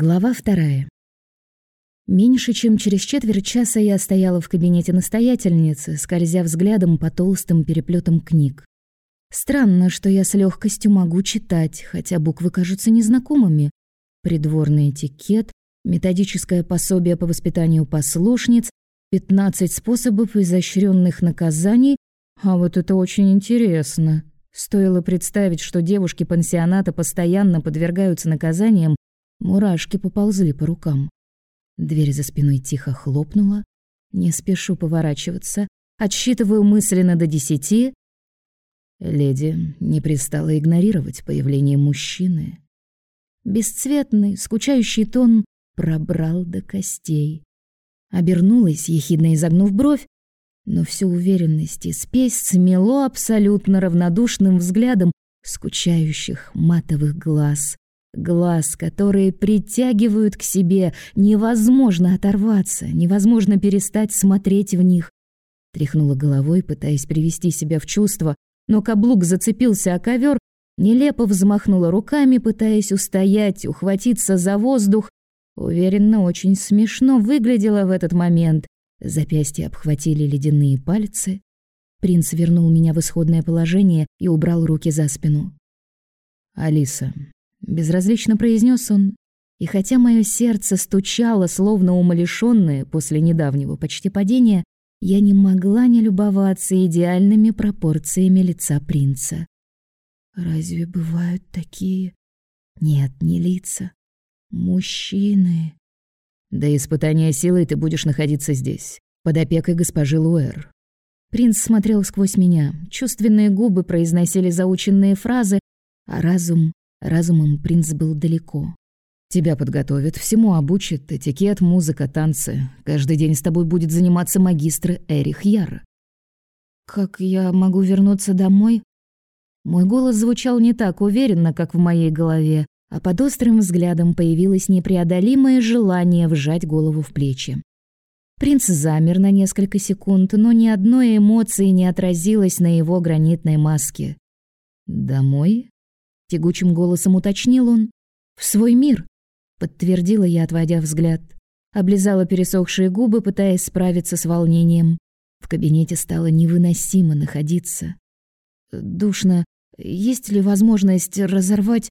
Глава вторая. Меньше чем через четверть часа я стояла в кабинете настоятельницы, скользя взглядом по толстым переплетам книг. Странно, что я с легкостью могу читать, хотя буквы кажутся незнакомыми. Придворный этикет, методическое пособие по воспитанию послушниц, 15 способов изощренных наказаний, а вот это очень интересно. Стоило представить, что девушки пансионата постоянно подвергаются наказаниям, мурашки поползли по рукам. Дверь за спиной тихо хлопнула. Не спешу поворачиваться, отсчитываю мысленно до десяти. Леди не пристала игнорировать появление мужчины. Бесцветный, скучающий тон пробрал до костей. Обернулась, ехидно изогнув бровь, но всю уверенность и спесь смело абсолютно равнодушным взглядом скучающих матовых глаз. Глаз, которые притягивают к себе, невозможно оторваться, невозможно перестать смотреть в них. Тряхнула головой, пытаясь привести себя в чувство, но каблук зацепился о ковер, нелепо взмахнула руками, пытаясь устоять, ухватиться за воздух. Уверенно, очень смешно выглядела в этот момент. Запястья обхватили ледяные пальцы. Принц вернул меня в исходное положение и убрал руки за спину. «Алиса», — безразлично произнес он, и хотя мое сердце стучало, словно умалишённое после недавнего почти падения, я не могла не любоваться идеальными пропорциями лица принца. Разве бывают такие? Нет, не лица. Мужчины. До испытания силой ты будешь находиться здесь, под опекой госпожи Луэр. Принц смотрел сквозь меня. Чувственные губы произносили заученные фразы, а разум, разумом принц был далеко. Тебя подготовят, всему обучат, этикет, музыка, танцы. Каждый день с тобой будет заниматься магистр Эрих Яр. Как я могу вернуться домой? Мой голос звучал не так уверенно, как в моей голове, а под острым взглядом появилось непреодолимое желание вжать голову в плечи. Принц замер на несколько секунд, но ни одной эмоции не отразилось на его гранитной маске. «Домой?» — тягучим голосом уточнил он. «В свой мир», — подтвердила я, отводя взгляд. Облизала пересохшие губы, пытаясь справиться с волнением. В кабинете стало невыносимо находиться. Душно. Есть ли возможность разорвать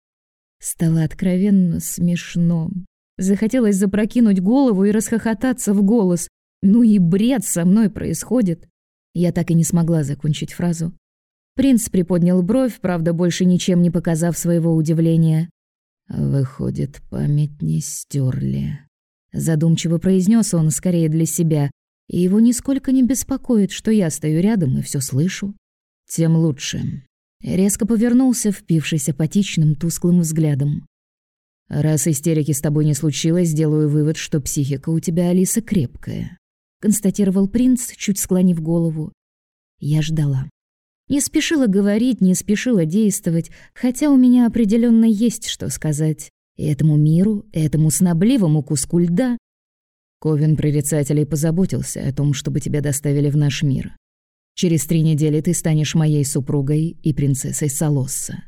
Стало откровенно смешно. Захотелось запрокинуть голову и расхохотаться в голос. Ну и бред со мной происходит. Я так и не смогла закончить фразу. Принц приподнял бровь, правда, больше ничем не показав своего удивления. «Выходит, память не стерли. Задумчиво произнес он, скорее для себя, и его нисколько не беспокоит, что я стою рядом и все слышу. Тем лучше. Резко повернулся, впившись апатичным, тусклым взглядом. «Раз истерики с тобой не случилось, сделаю вывод, что психика у тебя, Алиса, крепкая», констатировал принц, чуть склонив голову. Я ждала. Не спешила говорить, не спешила действовать, хотя у меня определенно есть что сказать. Этому миру, этому снобливому куску льда. Ковен прорицателей позаботился о том, чтобы тебя доставили в наш мир. Через три недели ты станешь моей супругой и принцессой Солосса».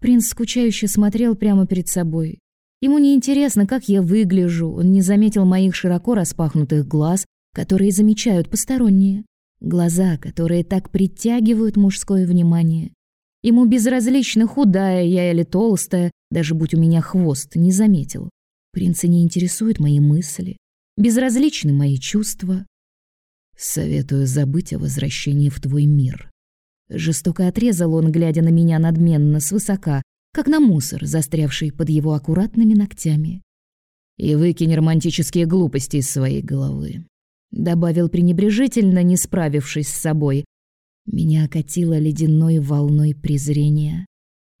Принц скучающе смотрел прямо перед собой. Ему не интересно, как я выгляжу, он не заметил моих широко распахнутых глаз, которые замечают посторонние. Глаза, которые так притягивают мужское внимание. Ему безразлично, худая я или толстая, даже будь у меня хвост, не заметил. Принца не интересуют мои мысли, безразличны мои чувства. Советую забыть о возвращении в твой мир. Жестоко отрезал он, глядя на меня надменно, свысока, как на мусор, застрявший под его аккуратными ногтями. И выкинь романтические глупости из своей головы. Добавил пренебрежительно, не справившись с собой. Меня окатило ледяной волной презрения.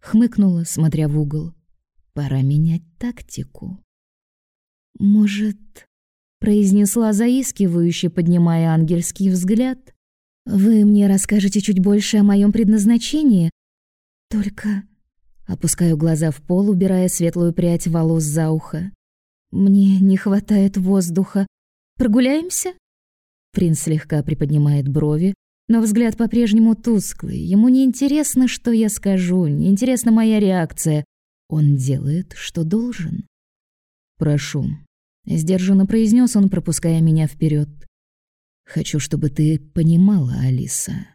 Хмыкнула, смотря в угол. Пора менять тактику. Может, произнесла заискивающе, поднимая ангельский взгляд. Вы мне расскажете чуть больше о моем предназначении? Только опускаю глаза в пол, убирая светлую прядь волос за ухо. Мне не хватает воздуха. Прогуляемся? Принц слегка приподнимает брови, но взгляд по-прежнему тусклый. Ему не интересно, что я скажу, не интересна моя реакция. Он делает, что должен. Прошу. Сдержанно произнес он, пропуская меня вперед. Хочу, чтобы ты понимала, Алиса.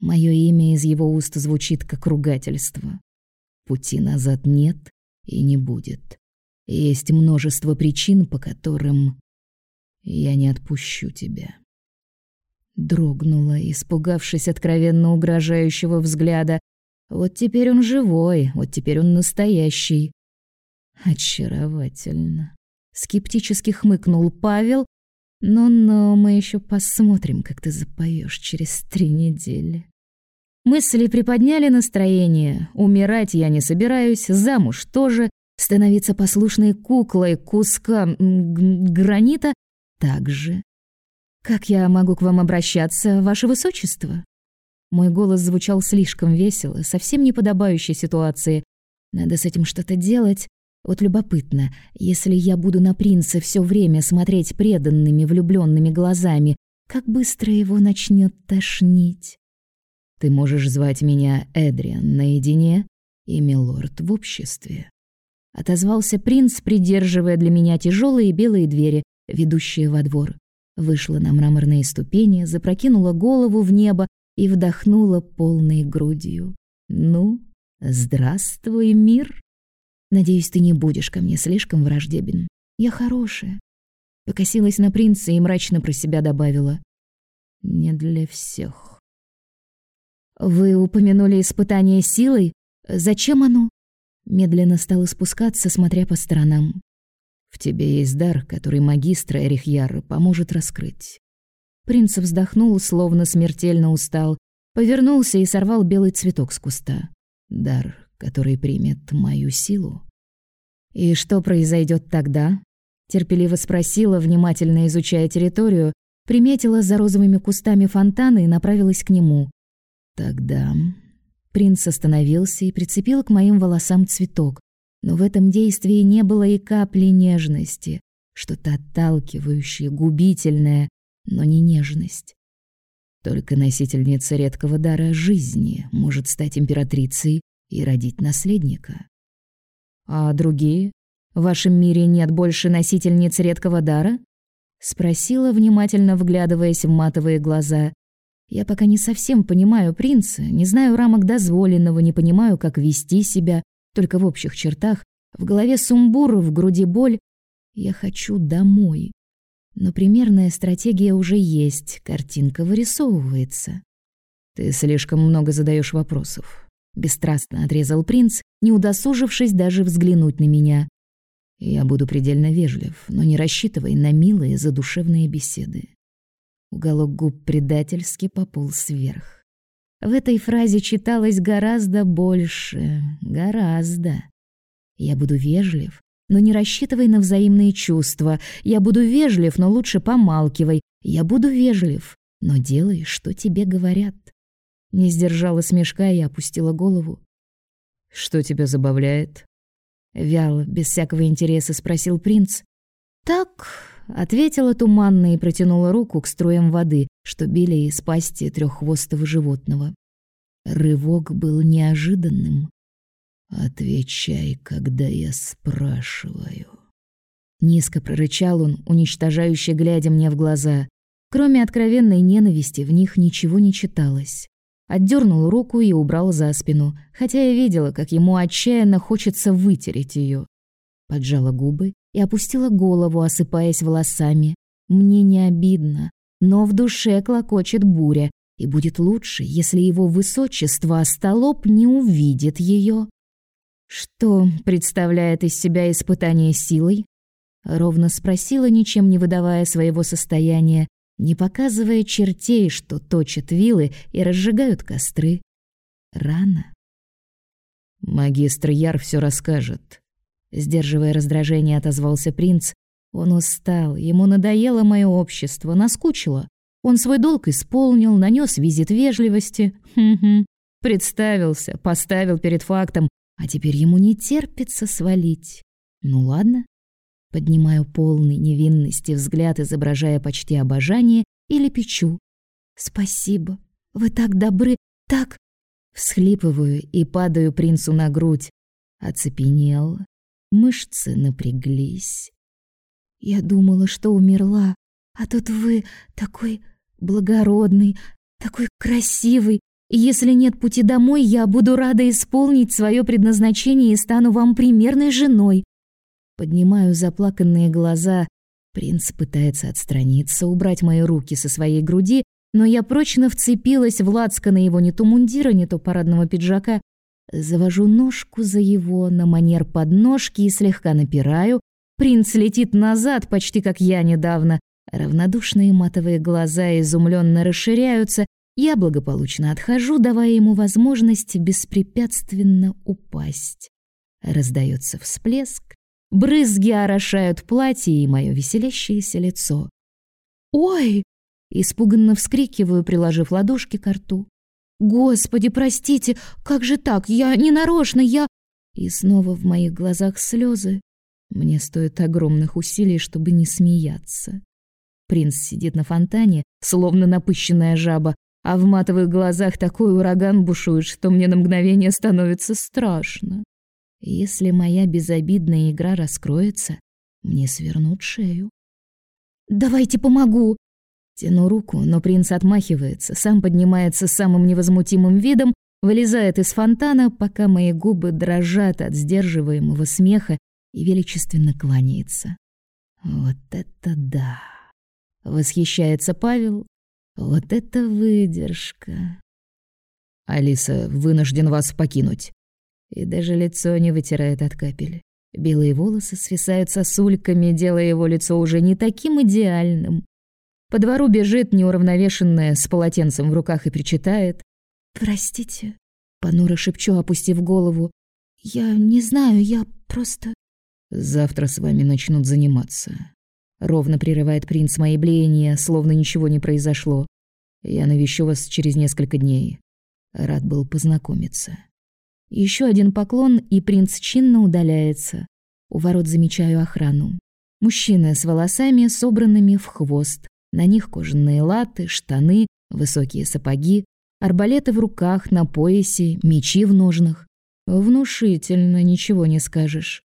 Мое имя из его уст звучит как ругательство. Пути назад нет и не будет. Есть множество причин, по которым я не отпущу тебя. Дрогнула, испугавшись откровенно угрожающего взгляда. Вот теперь он живой, вот теперь он настоящий. Очаровательно. Скептически хмыкнул Павел. «Ну-ну, мы еще посмотрим, как ты запоешь через три недели». Мысли приподняли настроение. Умирать я не собираюсь, замуж тоже. Становиться послушной куклой куска гранита также. «Как я могу к вам обращаться, ваше высочество?» Мой голос звучал слишком весело, совсем не подобающей ситуации. Надо с этим что-то делать. Вот любопытно, если я буду на принца все время смотреть преданными, влюбленными глазами, как быстро его начнет тошнить. Ты можешь звать меня Эдриан наедине и милорд в обществе. Отозвался принц, придерживая для меня тяжелые белые двери, ведущие во двор. Вышла на мраморные ступени, запрокинула голову в небо и вдохнула полной грудью. Ну, здравствуй, мир. Надеюсь, ты не будешь ко мне слишком враждебен. Я хорошая. Покосилась на принца и мрачно про себя добавила. Не для всех. Вы упомянули испытание силой? Зачем оно? Медленно стала спускаться, смотря по сторонам. Тебе есть дар, который магистр Эрих поможет раскрыть. Принц вздохнул, словно смертельно устал, повернулся и сорвал белый цветок с куста. Дар, который примет мою силу. «И что произойдет тогда?» — терпеливо спросила, внимательно изучая территорию, приметила за розовыми кустами фонтана и направилась к нему. «Тогда...» Принц остановился и прицепил к моим волосам цветок, но в этом действии не было и капли нежности, что-то отталкивающее, губительное, но не нежность. Только носительница редкого дара жизни может стать императрицей и родить наследника. А другие? В вашем мире нет больше носительниц редкого дара? спросила, внимательно вглядываясь в матовые глаза. Я пока не совсем понимаю принца, не знаю рамок дозволенного, не понимаю, как вести себя, только в общих чертах. В голове сумбур, в груди боль. Я хочу домой. Но примерная стратегия уже есть, картинка вырисовывается. Ты слишком много задаешь вопросов. Бесстрастно отрезал принц, не удосужившись даже взглянуть на меня. Я буду предельно вежлив, но не рассчитывай на милые задушевные беседы. Уголок губ предательски пополз вверх. В этой фразе читалось гораздо больше, гораздо. Я буду вежлив, но не рассчитывай на взаимные чувства. Я буду вежлив, но лучше помалкивай. Я буду вежлив, но делай, что тебе говорят. Не сдержала смешка и опустила голову. «Что тебя забавляет?» Вяло, без всякого интереса спросил принц. «Так», — ответила туманно и протянула руку к струям воды, что били из пасти треххвостого животного. Рывок был неожиданным. «Отвечай, когда я спрашиваю». Низко прорычал он, уничтожающе глядя мне в глаза. Кроме откровенной ненависти в них ничего не читалось. Отдернул руку и убрал за спину, хотя я видела, как ему отчаянно хочется вытереть ее. Поджала губы и опустила голову, осыпаясь волосами. Мне не обидно, но в душе клокочет буря, и будет лучше, если его высочество остолоп не увидит ее. Что представляет из себя испытание силой? Ровно спросила, ничем не выдавая своего состояния, не показывая чертей, что точат вилы и разжигают костры. Рано. Магистр Яр все расскажет. Сдерживая раздражение, отозвался принц. Он устал, ему надоело мое общество, наскучило. Он свой долг исполнил, нанес визит вежливости. Хм-хм. Представился, поставил перед фактом, а теперь ему не терпится свалить. Ну ладно, Поднимаю полный невинности взгляд, изображая почти обожание, или печу. «Спасибо. Вы так добры, так...» Всхлипываю и падаю принцу на грудь. Оцепенел. Мышцы напряглись. Я думала, что умерла, а тут вы такой благородный, такой красивый. Если нет пути домой, я буду рада исполнить свое предназначение и стану вам примерной женой. Поднимаю заплаканные глаза. Принц пытается отстраниться, убрать мои руки со своей груди, но я прочно вцепилась в лацканы его не то мундира, не то парадного пиджака, завожу ножку за его на манер подножки и слегка напираю. Принц летит назад, почти как я недавно. Равнодушные матовые глаза изумленно расширяются. Я благополучно отхожу, давая ему возможность беспрепятственно упасть. Раздается всплеск, брызги орошают платье и мое веселящееся лицо. «Ой!» Испуганно вскрикиваю, приложив ладошки к рту. «Господи, простите, как же так? Я не нарочно, я...» И снова в моих глазах слезы. Мне стоит огромных усилий, чтобы не смеяться. Принц сидит на фонтане, словно напыщенная жаба, а в матовых глазах такой ураган бушует, что мне на мгновение становится страшно. Если моя безобидная игра раскроется, мне свернут шею. «Давайте помогу!» Тяну руку, но принц отмахивается, сам поднимается с самым невозмутимым видом, вылезает из фонтана, пока мои губы дрожат от сдерживаемого смеха и величественно кланяется. Вот это да! Восхищается Павел. Вот это выдержка. Алиса вынужден вас покинуть. И даже лицо не вытирает от капель. Белые волосы свисают сосульками, делая его лицо уже не таким идеальным. По двору бежит неуравновешенная с полотенцем в руках и причитает. «Простите», — понуро шепчу, опустив голову. «Я не знаю, я просто...» «Завтра с вами начнут заниматься». Ровно прерывает принц мои блеяния, словно ничего не произошло. «Я навещу вас через несколько дней. Рад был познакомиться». Еще один поклон, и принц чинно удаляется. У ворот замечаю охрану. Мужчина с волосами, собранными в хвост, на них кожаные латы, штаны, высокие сапоги, арбалеты в руках, на поясе, мечи в ножнах. Внушительно, ничего не скажешь.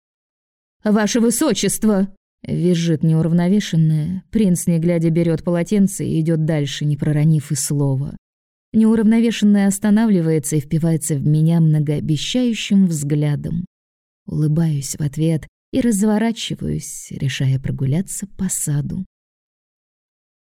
«Ваше высочество!» — визжит неуравновешенная. Принц, не глядя, берет полотенце и идет дальше, не проронив и слова. Неуравновешенная останавливается и впивается в меня многообещающим взглядом. Улыбаюсь в ответ и разворачиваюсь, решая прогуляться по саду.